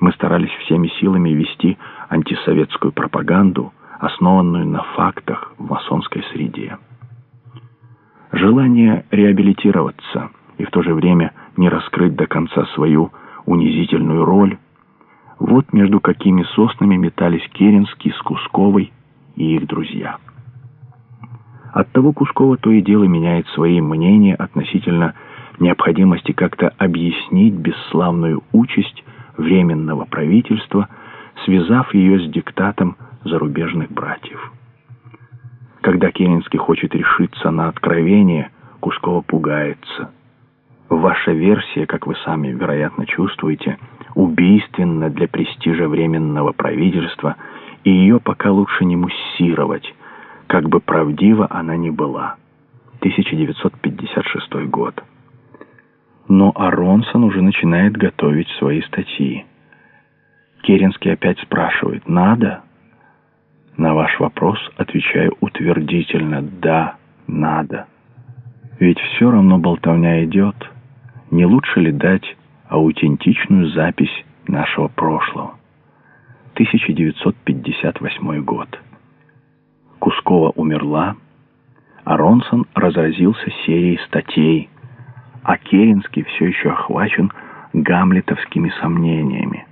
Мы старались всеми силами вести антисоветскую пропаганду, основанную на фактах в масонской среде. Желание реабилитироваться и в то же время не раскрыть до конца свою унизительную роль – вот между какими соснами метались Керенский с Кусковой и их друзья. Оттого Кускова то и дело меняет свои мнения относительно необходимости как-то объяснить бесславную участь Временного правительства, связав ее с диктатом зарубежных братьев. Когда Керенский хочет решиться на откровение, Кускова пугается. Ваша версия, как вы сами, вероятно, чувствуете, убийственна для престижа Временного правительства, и ее пока лучше не муссировать, как бы правдива она ни была. 1956 год. Но Аронсон уже начинает готовить свои статьи. Керенский опять спрашивает «Надо?» На ваш вопрос отвечаю утвердительно «Да, надо». Ведь все равно болтовня идет. Не лучше ли дать аутентичную запись нашего прошлого? 1958 год. Кускова умерла, а Ронсон разразился серией статей, а Керенский все еще охвачен гамлетовскими сомнениями.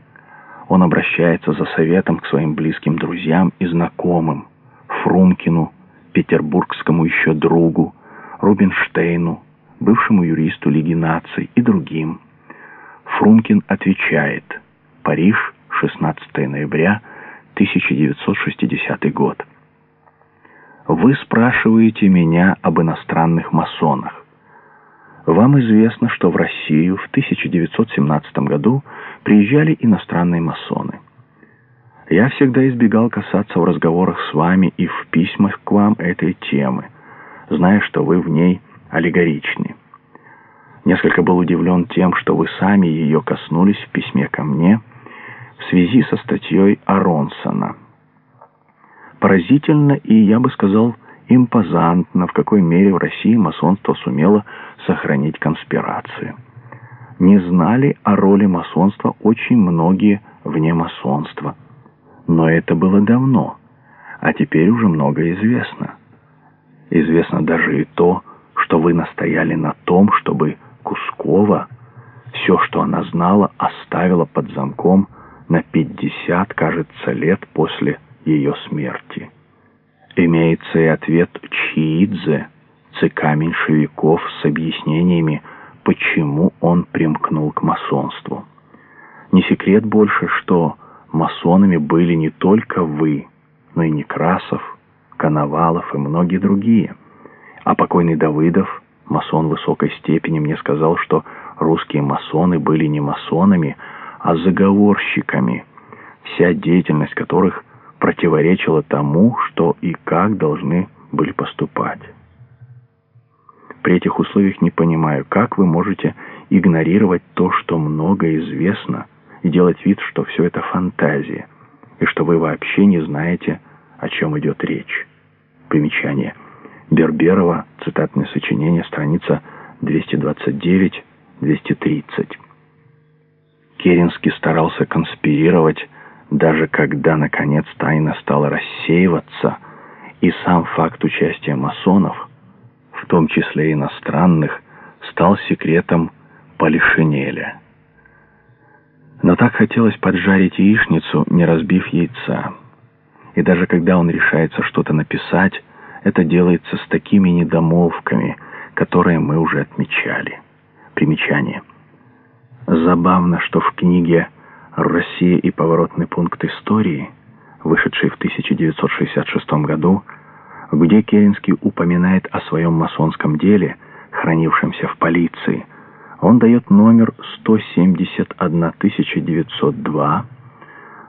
Он обращается за советом к своим близким друзьям и знакомым, Фрумкину, петербургскому еще другу, Рубинштейну, бывшему юристу Лиги наций и другим. Фрумкин отвечает. Париж, 16 ноября 1960 год. Вы спрашиваете меня об иностранных масонах. Вам известно, что в Россию в 1917 году приезжали иностранные масоны. Я всегда избегал касаться в разговорах с вами и в письмах к вам этой темы, зная, что вы в ней аллегоричны. Несколько был удивлен тем, что вы сами ее коснулись в письме ко мне в связи со статьей Аронсона. Поразительно и, я бы сказал, импозантно, в какой мере в России масонство сумело сохранить конспирацию. Не знали о роли масонства очень многие вне масонства. Но это было давно, а теперь уже много известно. Известно даже и то, что вы настояли на том, чтобы Кускова все, что она знала, оставила под замком на 50, кажется, лет после ее смерти. Имеется и ответ Чиидзе, ЦК меньшевиков с объяснениями, почему он примкнул к масонству. Не секрет больше, что масонами были не только вы, но и Некрасов, Коновалов и многие другие. А покойный Давыдов, масон высокой степени, мне сказал, что русские масоны были не масонами, а заговорщиками, вся деятельность которых противоречила тому, что и как должны были поступать. При этих условиях не понимаю, как вы можете игнорировать то, что много известно, и делать вид, что все это фантазия, и что вы вообще не знаете, о чем идет речь. Примечание. Берберова, цитатное сочинение, страница 229-230. Керенский старался конспирировать, даже когда, наконец, тайна стала рассеиваться, и сам факт участия масонов, в том числе иностранных, стал секретом Полишинеля. Но так хотелось поджарить яичницу, не разбив яйца. И даже когда он решается что-то написать, это делается с такими недомолвками, которые мы уже отмечали. Примечание. Забавно, что в книге «Россия и поворотный пункт истории», вышедшей в 1966 году, где Керенский упоминает о своем масонском деле, хранившемся в полиции, он дает номер 171902,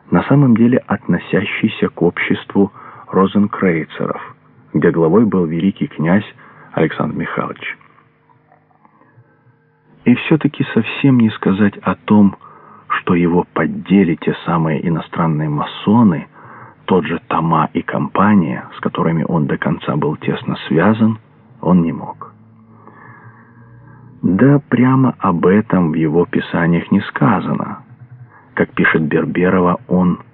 на самом деле относящийся к обществу розенкрейцеров, где главой был великий князь Александр Михайлович. И все-таки совсем не сказать о том, что его поддели те самые иностранные масоны, тот же Тома и компания, с которыми он до конца был тесно связан, он не мог. Да, прямо об этом в его писаниях не сказано. Как пишет Берберова, он